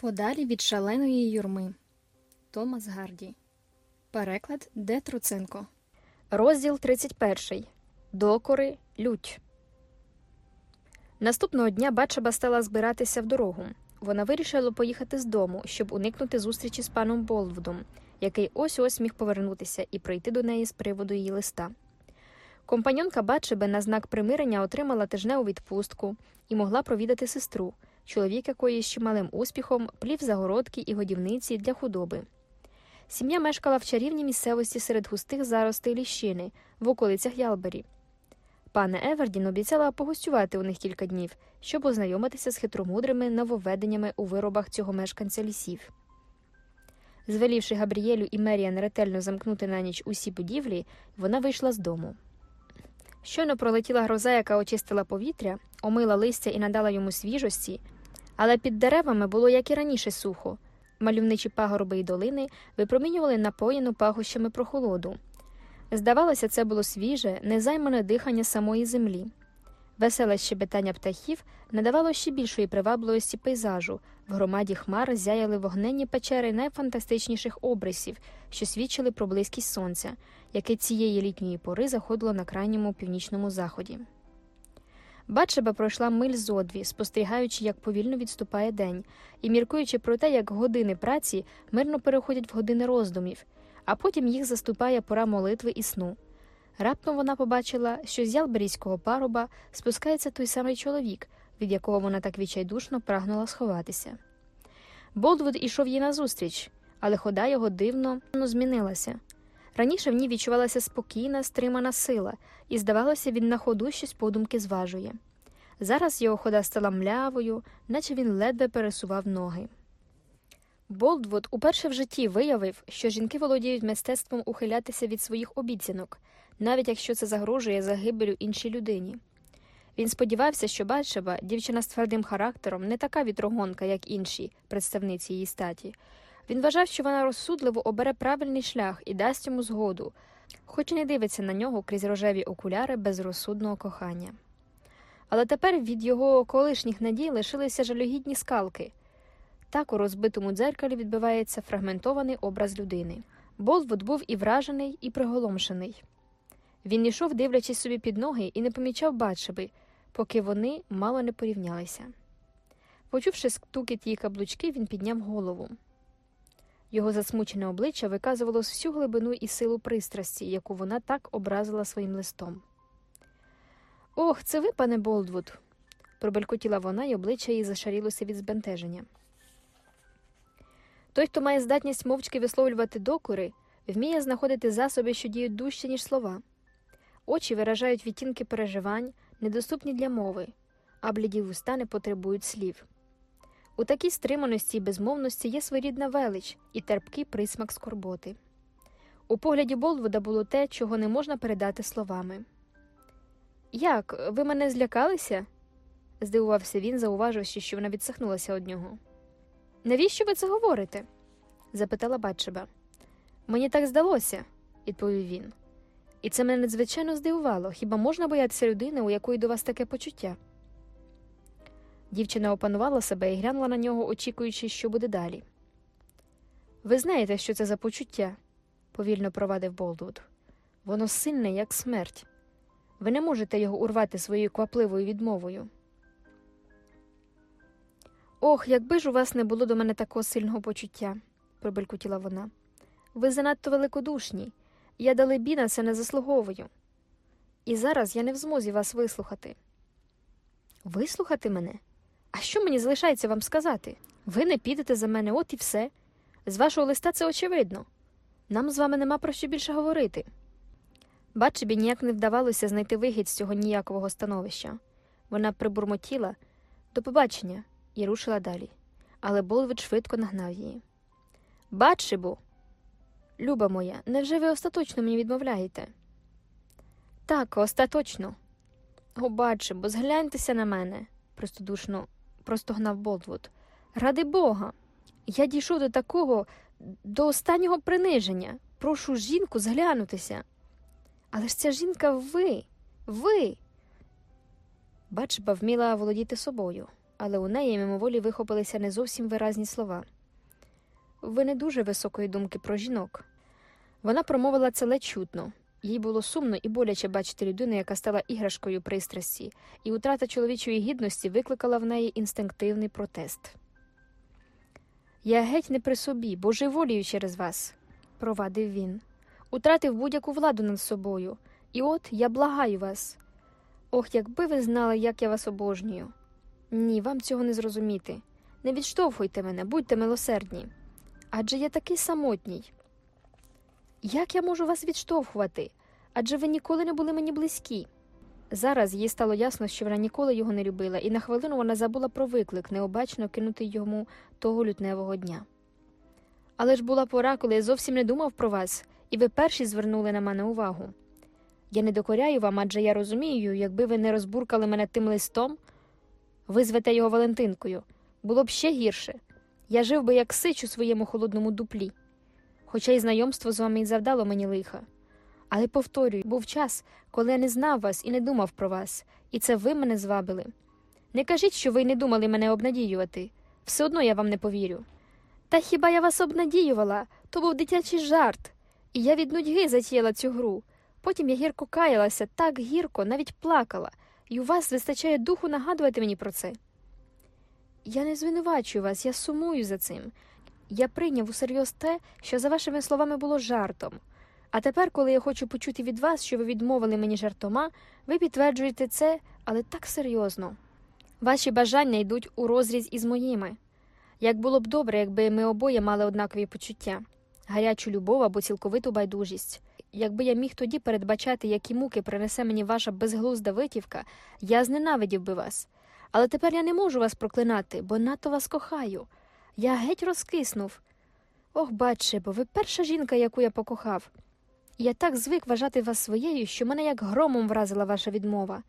Подалі від шаленої юрми. Томас Гарді. Переклад Д. Труценко. Розділ 31. Докори лють. Наступного дня Батшеба стала збиратися в дорогу. Вона вирішила поїхати з дому, щоб уникнути зустрічі з паном Болвудом, який ось ось міг повернутися і прийти до неї з приводу її листа. Компаньонка Батшеби на знак примирення отримала тижневу відпустку і могла провідати сестру, чоловік якої з чималим успіхом плів загородки і годівниці для худоби. Сім'я мешкала в чарівній місцевості серед густих заростей ліщини в околицях Ялбері. Пане Евердін обіцяла погостювати у них кілька днів, щоб ознайомитися з хитромудрими нововведеннями у виробах цього мешканця лісів. Звелівши Габріелю і Меріан ретельно замкнути на ніч усі будівлі, вона вийшла з дому. Щойно пролетіла гроза, яка очистила повітря, омила листя і надала йому свіжості, але під деревами було, як і раніше, сухо. Мальовничі пагорби й долини випромінювали напоєну пахощами прохолоду. Здавалося, це було свіже, незаймане дихання самої землі. Веселе щебетання птахів надавало ще більшої привабливості пейзажу. В громаді хмар зяяли вогненні печери найфантастичніших обрисів, що свідчили про близькість сонця, яке цієї літньої пори заходило на крайньому північному заході. Батшеба пройшла миль зо дві, спостерігаючи, як повільно відступає день, і міркуючи про те, як години праці мирно переходять в години роздумів, а потім їх заступає пора молитви і сну. Раптом вона побачила, що з ялберійського паруба спускається той самий чоловік, від якого вона так відчайдушно прагнула сховатися. Болдвуд ішов їй назустріч, але хода його дивно змінилася. Раніше в ній відчувалася спокійна, стримана сила, і, здавалося, він на ходу щось подумки зважує. Зараз його хода стала млявою, наче він ледве пересував ноги. Болдвуд уперше в житті виявив, що жінки володіють мистецтвом ухилятися від своїх обіцянок, навіть якщо це загрожує загибелю іншій людині. Він сподівався, що Батшеба, дівчина з твердим характером, не така вітрогонка, як інші представниці її статі. Він вважав, що вона розсудливо обере правильний шлях і дасть йому згоду, хоч і не дивиться на нього крізь рожеві окуляри безрозсудного кохання. Але тепер від його колишніх надій лишилися жалюгідні скалки. Так у розбитому дзеркалі відбивається фрагментований образ людини. Болвуд був і вражений, і приголомшений. Він йшов, дивлячись собі під ноги, і не помічав Батшеби, поки вони мало не порівнялися. Почувши стукіт її каблучки, він підняв голову. Його засмучене обличчя виказувало всю глибину і силу пристрасті, яку вона так образила своїм листом. Ох, це ви, пане Болдвуд, пробелькотіла вона, і обличчя її зашарілося від збентеження. Той, хто має здатність мовчки висловлювати докори, вміє знаходити засоби, що діють дужче, ніж слова. Очі виражають відтінки переживань, недоступні для мови, а бліді вуста не потребують слів. У такій стриманості і безмовності є своєрідна велич і терпкий присмак скорботи. У погляді Болвуда було те, чого не можна передати словами. Як, ви мене злякалися? здивувався він, зауваживши, що вона відсахнулася від нього. Навіщо ви це говорите? запитала Батшеба. Мені так здалося, відповів він. І це мене надзвичайно здивувало. Хіба можна боятися людини, у якої до вас таке почуття? Дівчина опанувала себе і глянула на нього, очікуючи, що буде далі. Ви знаєте, що це за почуття, повільно провадив Болдвуд. Воно сильне, як смерть. Ви не можете його урвати своєю квапливою відмовою. Ох, якби ж у вас не було до мене такого сильного почуття, пробелькотіла вона. Ви занадто великодушні. Я далебі на це не заслуговую. І зараз я не в змозі вас вислухати. Вислухати мене? А що мені залишається вам сказати? Ви не підете за мене, от і все. З вашого листа це очевидно. Нам з вами нема про що більше говорити. Бачебі ніяк не вдавалося знайти вихід з цього ніякового становища. Вона прибурмотіла до побачення і рушила далі. Але Болвід швидко нагнав її. Батшебу, люба моя, невже ви остаточно мені відмовляєте? Так, остаточно. О, Батшебу, згляньтеся на мене, простодушно простогнав Болдвуд. Ради Бога. Я дійшов до такого, до останнього приниження. Прошу жінку зглянутися. Але ж ця жінка ви, ви. Бачба вміла володіти собою. але у неї мимоволі вихопилися не зовсім виразні слова. Ви не дуже високої думки про жінок. Вона промовила це ледь чутно. Їй було сумно і боляче бачити людину, яка стала іграшкою пристрасті, і утрата чоловічої гідності викликала в неї інстинктивний протест. Я геть не при собі, божеволію через вас, провадив він. Утратив будь-яку владу над собою, і от я благаю вас. Ох, якби ви знали, як я вас обожнюю. Ні, вам цього не зрозуміти. Не відштовхуйте мене, будьте милосердні. Адже я такий самотній. Як я можу вас відштовхувати? Адже ви ніколи не були мені близькі. Зараз їй стало ясно, що вона ніколи його не любила, і на хвилину вона забула про виклик, необачно кинути йому того лютневого дня. Але ж була пора, коли я зовсім не думав про вас, і ви перші звернули на мене увагу. Я не докоряю вам, адже я розумію, якби ви не розбуркали мене тим листом, ви звете його Валентинкою. Було б ще гірше. Я жив би як сич у своєму холодному дуплі. Хоча й знайомство з вами і завдало мені лиха. Але повторюю, був час, коли я не знав вас і не думав про вас, і це ви мене звабили. Не кажіть, що ви не думали мене обнадіювати. Все одно я вам не повірю. Та хіба я вас обнадіювала? То був дитячий жарт, і я від нудьги затіяла цю гру. Потім я гірко каялася, так гірко, навіть плакала, і у вас вистачає духу нагадувати мені про це. Я не звинувачую вас, я сумую за цим. Я прийняв усерйоз те, що за вашими словами було жартом. А тепер, коли я хочу почути від вас, що ви відмовили мені жартома, ви підтверджуєте це, але так серйозно. Ваші бажання йдуть у розріз із моїми. Як було б добре, якби ми обоє мали однакові почуття, гарячу любов або цілковиту байдужість. Якби я міг тоді передбачати, які муки принесе мені ваша безглузда витівка, я зненавидів би вас. Але тепер я не можу вас проклинати, бо надто вас кохаю. Я геть розкиснув. Ох, баче, бо ви перша жінка, яку я покохав. Я так звик вважати вас своєю, що мене як громом вразила ваша відмова.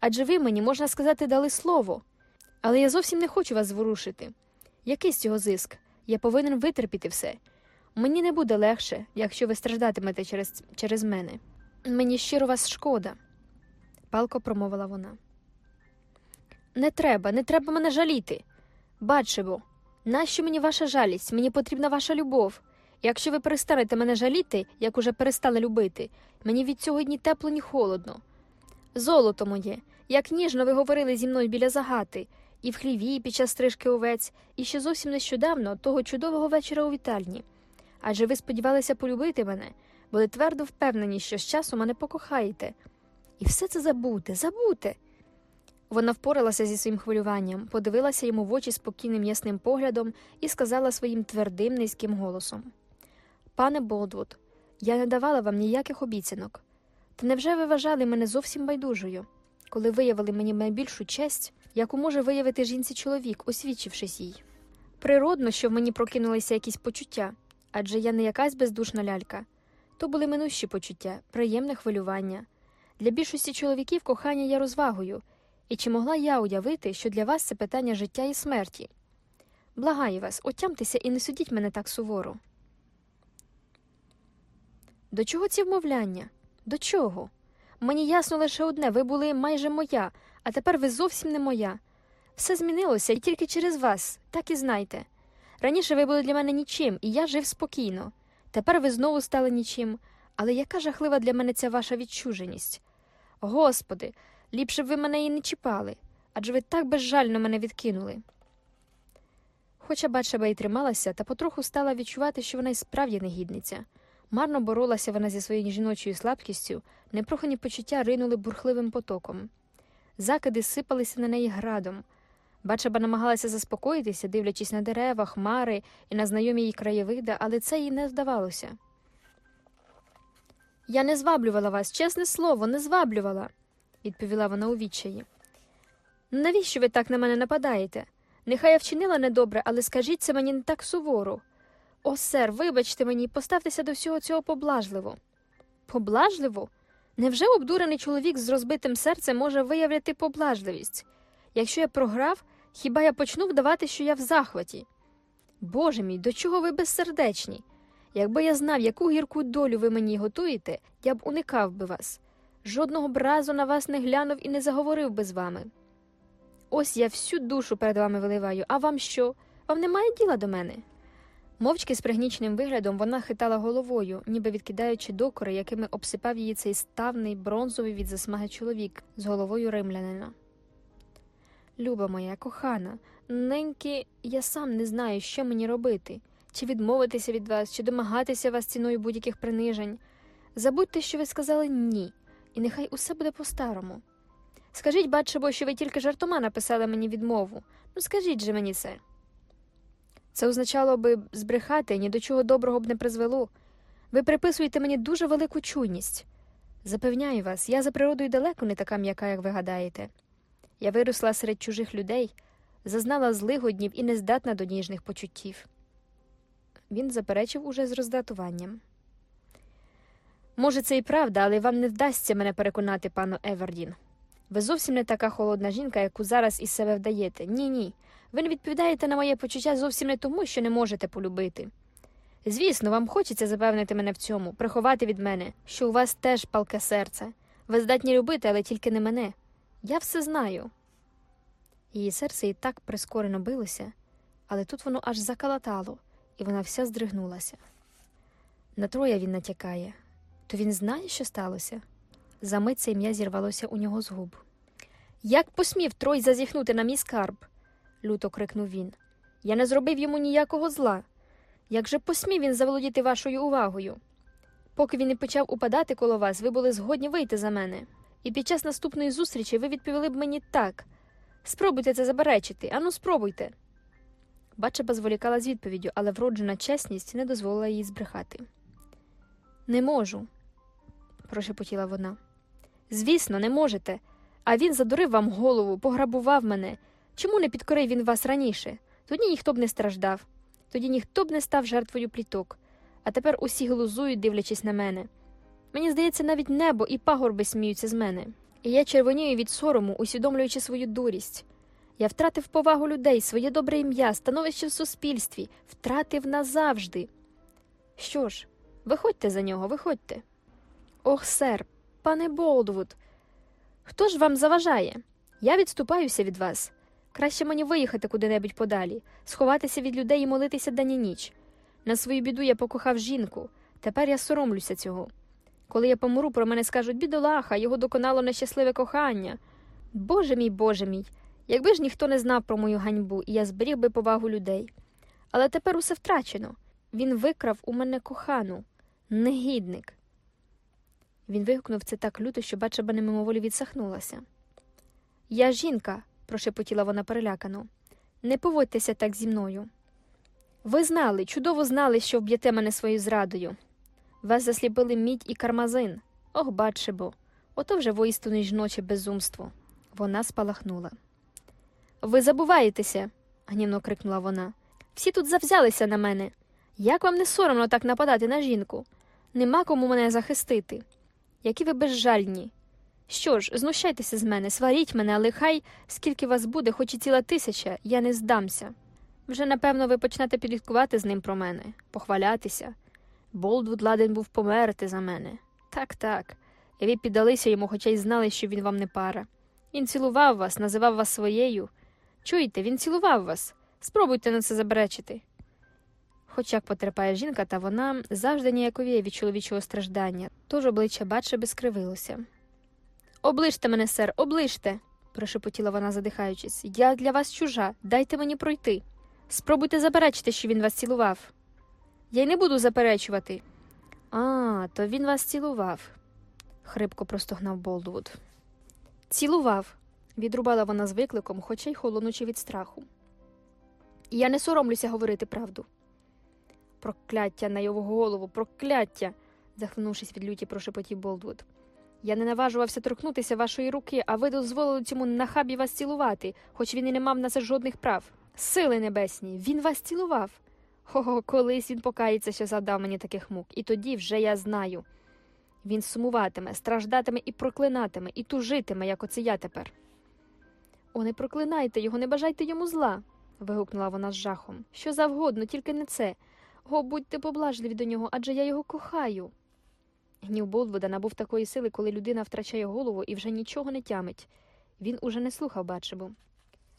Адже ви мені, можна сказати, дали слово. Але я зовсім не хочу вас зворушити. Який з цього зиск? Я повинен витерпіти все. Мені не буде легше, якщо ви страждатимете через, через мене. Мені щиро вас шкода, палко промовила вона. Не треба, не треба мене жаліти. Бачимо, нащо мені ваша жалість? Мені потрібна ваша любов. Якщо ви перестанете мене жаліти, як уже перестали любити, мені від цього ні тепло, ні холодно. Золото моє, як ніжно ви говорили зі мною біля загати, і в хліві під час стрижки овець, і ще зовсім нещодавно того чудового вечора у вітальні. Адже ви сподівалися полюбити мене, були твердо впевнені, що з часу мене покохаєте. І все це забуте, забуте. Вона впоралася зі своїм хвилюванням, подивилася йому в очі спокійним ясним поглядом і сказала своїм твердим низьким голосом Пане Болдвуд, я не давала вам ніяких обіцянок. Та невже ви вважали мене зовсім байдужою, коли виявили мені найбільшу честь, яку може виявити жінці чоловік, освічившись їй? Природно, що в мені прокинулися якісь почуття, адже я не якась бездушна лялька. То були минущі почуття, приємне хвилювання. Для більшості чоловіків кохання є розвагою, і чи могла я уявити, що для вас це питання життя і смерті? Благаю вас, отямтеся і не судіть мене так суворо. До чого ці вмовляння? До чого? Мені ясно лише одне ви були майже моя, а тепер ви зовсім не моя. Все змінилося і тільки через вас, так і знайте. Раніше ви були для мене нічим, і я жив спокійно. Тепер ви знову стали нічим. Але яка жахлива для мене ця ваша відчуженість? Господи, ліпше б ви мене і не чіпали, адже ви так безжально мене відкинули. Хоча Батшеба й трималася, та потроху стала відчувати, що вона й справді негідниця. Марно боролася вона зі своєю жіночою слабкістю, непрохані почуття ринули бурхливим потоком. Закиди сипалися на неї градом. Бачаба намагалася заспокоїтися, дивлячись на дерева, хмари і на знайомі їй краєвида, але це їй не здавалося. Я не зваблювала вас, чесне слово, не зваблювала, відповіла вона у відчаї. Навіщо ви так на мене нападаєте? Нехай я вчинила недобре, але скажіть це мені не так суворо. О, сер, вибачте мені, поставтеся до всього цього поблажливо. Поблажливо? Невже обдурений чоловік з розбитим серцем може виявляти поблажливість? Якщо я програв, хіба я почну вдавати, що я в захваті? Боже мій, до чого ви безсердечні? Якби я знав, яку гірку долю ви мені готуєте, я б уникав би вас. Жодного б разу на вас не глянув і не заговорив би з вами. Ось я всю душу перед вами виливаю, а вам що? Вам немає діла до мене? Мовчки з пригніченим виглядом вона хитала головою, ніби відкидаючи докори, якими обсипав її цей ставний бронзовий від засмаги чоловік з головою римлянина. Люба моя, кохана, неньки, я сам не знаю, що мені робити, чи відмовитися від вас, чи домагатися вас ціною будь-яких принижень. Забудьте, що ви сказали ні, і нехай усе буде по-старому. Скажіть, бачимо, що ви тільки жартома написали мені відмову. Ну скажіть же мені це. Це означало би збрехати, ні до чого доброго б не призвело. Ви приписуєте мені дуже велику чуйність. Запевняю вас, я за природою далеко не така м'яка, як ви гадаєте. Я виросла серед чужих людей, зазнала злигоднів і не здатна до ніжних почуттів. Він заперечив уже з роздратуванням. Може, це і правда, але вам не вдасться мене переконати, пану Евердін. Ви зовсім не така холодна жінка, яку зараз із себе вдаєте. Ні, ні. Ви не відповідаєте на моє почуття зовсім не тому, що не можете полюбити. Звісно, вам хочеться запевнити мене в цьому, приховати від мене, що у вас теж палке серце. Ви здатні любити, але тільки не мене. Я все знаю. Її серце і так прискорено билося, але тут воно аж закалатало, і вона вся здригнулася. На троя він натякає. То він знає, що сталося? За мить це ім'я зірвалося у нього з губ. Як посмів Трой зазіхнути на мій скарб? люто крикнув він. Я не зробив йому ніякого зла. Як же посмів він заволодіти вашою увагою? Поки він не почав упадати коло вас, ви були згодні вийти за мене. І під час наступної зустрічі ви відповіли б мені так. Спробуйте це заперечити, ану спробуйте. Бачаба зволікала з відповіддю, але вроджена чесність не дозволила їй збрехати. Не можу, прошепотіла вона. Звісно, не можете. А він задурив вам голову, пограбував мене. Чому не підкорив він вас раніше? Тоді ніхто б не страждав, тоді ніхто б не став жертвою пліток. А тепер усі глузують, дивлячись на мене. Мені здається, навіть небо і пагорби сміються з мене. І я червонію від сорому, усвідомлюючи свою дурість. Я втратив повагу людей, своє добре ім'я, становище в суспільстві, втратив назавжди. Що ж, виходьте за нього, виходьте. Ох, сер, пане Болдвуд, хто ж вам заважає? Я відступаюся від вас. Краще мені виїхати куди-небудь подалі, сховатися від людей і молитися день і ніч. На свою біду я покохав жінку, тепер я соромлюся цього. Коли я помру, про мене скажуть бідолаха, його доконало нещасливе кохання. Боже мій, Боже мій, якби ж ніхто не знав про мою ганьбу, і я зберіг би повагу людей. Але тепер усе втрачено. Він викрав у мене кохану, негідник. Він вигукнув це так люто, що бачаба немимоволі відсахнулася. Я жінка, прошепотіла вона перелякано. Не поводьтеся так зі мною. Ви знали, чудово знали, що вб'єте мене своєю зрадою. Вас засліпили мідь і кармазин. Ох, бачи бо, ото вже воістину жіноче безумство. Вона спалахнула. Ви забуваєтеся, гнівно крикнула вона. Всі тут завзялися на мене. Як вам не соромно так нападати на жінку? Нема кому мене захистити. Які ви безжальні. Що ж, знущайтеся з мене, сваріть мене, але хай скільки вас буде, хоч і ціла тисяча, я не здамся. Вже, напевно, ви почнете підліткувати з ним про мене, похвалятися. Болдвуд ладен був померти за мене. Так, так. І ви піддалися йому, хоча й знали, що він вам не пара. Він цілував вас, називав вас своєю. Чуєте, він цілував вас. Спробуйте на це забречити. Хоч як потерпає жінка, та вона завжди ніяковіє від чоловічого страждання, тож обличчя баче скривилося. Оближте мене, сер, оближте, прошепотіла вона, задихаючись. Я для вас чужа, дайте мені пройти. Спробуйте заперечити, що він вас цілував. Я й не буду заперечувати. А, то він вас цілував, хрипко простогнав Болдвуд. Цілував, відрубала вона з викликом, хоча й холонучи від страху. Я не соромлюся говорити правду. Прокляття на його голову, прокляття. захлинувшись від люті, прошепотів Болдвуд. Я не наважувався торкнутися вашої руки, а ви дозволили цьому нахабі вас цілувати, хоч він і не мав на це жодних прав. Сили небесні, він вас цілував. Хо-хо, колись він покається, що завдав мені таких мук, і тоді вже я знаю. Він сумуватиме, страждатиме і проклинатиме, і тужитиме, як оце я тепер. О, не проклинайте його, не бажайте йому зла. вигукнула вона з жахом. Що завгодно, тільки не це. О, будьте поблажливі до нього, адже я його кохаю. Гнів Болдвуда набув такої сили, коли людина втрачає голову і вже нічого не тямить. Він уже не слухав Батшебу.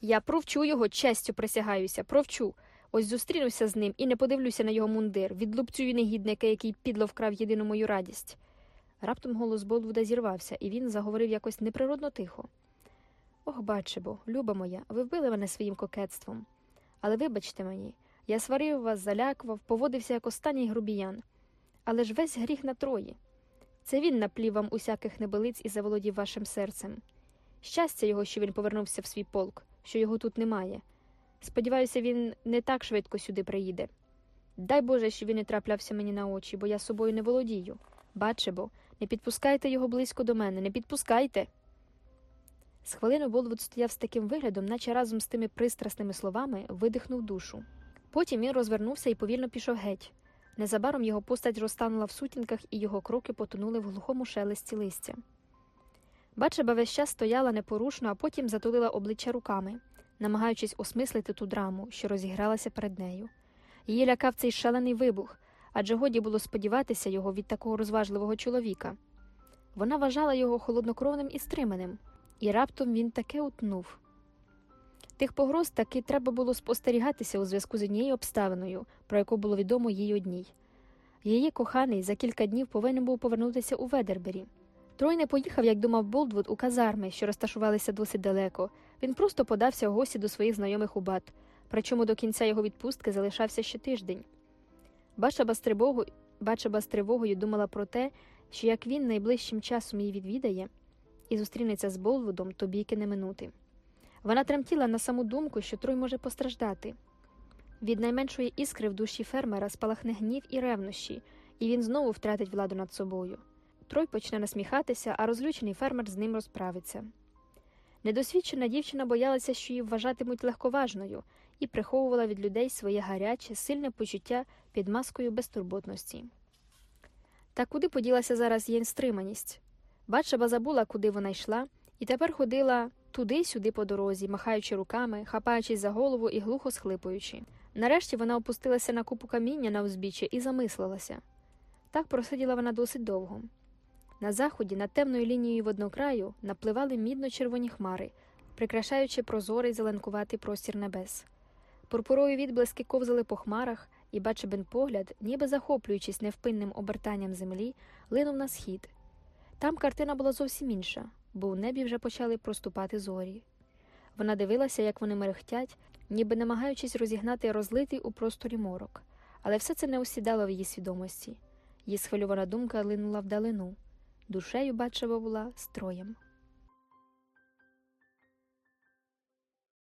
Я провчу його, честю присягаюся, провчу. Ось зустрінуся з ним і не подивлюся на його мундир, відлупцюю негідника, який підло вкрав єдину мою радість. Раптом голос Болвуда зірвався, і він заговорив якось неприродно тихо. Ох, бачибо, люба моя, ви вбили мене своїм кокетством. Але вибачте мені, я сварив вас, залякував, поводився як останній грубіян. Але ж весь гріх на троє. Це він наплів вам усяких небелиць і заволодів вашим серцем. Щастя його, що він повернувся в свій полк, що його тут немає. Сподіваюся, він не так швидко сюди приїде. Дай Боже, що він не траплявся мені на очі, бо я собою не володію. Бачибо, не підпускайте його близько до мене, не підпускайте. З хвилини Болвуд стояв з таким виглядом, наче разом з тими пристрасними словами видихнув душу. Потім він розвернувся і повільно пішов геть. Незабаром його постать розтанула в сутінках, і його кроки потонули в глухому шелесті листя. Бачеба весь час стояла непорушно, а потім затулила обличчя руками, намагаючись осмислити ту драму, що розігралася перед нею. Її лякав цей шалений вибух, адже годі було сподіватися його від такого розважливого чоловіка. Вона вважала його холоднокровним і стриманим, і раптом він таке утнув. Тих погроз таки треба було спостерігатися у зв'язку з однією обставиною, про яку було відомо їй одній. Її коханий за кілька днів повинен був повернутися у Ведербері. Трой не поїхав, як думав Болдвуд, у казарми, що розташувалися досить далеко. Він просто подався в гості до своїх знайомих у бат, причому до кінця його відпустки залишався ще тиждень. Бачаба з тривогою, Бачаба з тривогою думала про те, що як він найближчим часом її відвідає і зустрінеться з Болвудом, то бійки не минути. Вона тремтіла на саму думку, що Трой може постраждати. Від найменшої іскри в душі фермера спалахне гнів і ревнощі, і він знову втратить владу над собою. Трой почне насміхатися, а розлючений фермер з ним розправиться. Недосвідчена дівчина боялася, що її вважатимуть легковажною, і приховувала від людей своє гаряче, сильне почуття під маскою безтурботності. Та куди поділася зараз її стриманість? Батшеба забула, куди вона йшла, і тепер ходила туди-сюди по дорозі, махаючи руками, хапаючись за голову і глухо схлипуючи. Нарешті вона опустилася на купу каміння на узбіччя і замислилася. Так просиділа вона досить довго. На заході, над темною лінією воднокраю, напливали мідно-червоні хмари, прикрашаючи прозорий зеленкуватий простір небес. Пурпурові відблиски ковзали по хмарах, і бачебен погляд, ніби захоплюючись невпинним обертанням землі, линув на схід. Там картина була зовсім інша, бо у небі вже почали проступати зорі. Вона дивилася, як вони мерехтять, ніби намагаючись розігнати розлитий у просторі морок, але все це не осідало в її свідомості. Її схвильована думка линула вдалину. Душею бачива була строєм.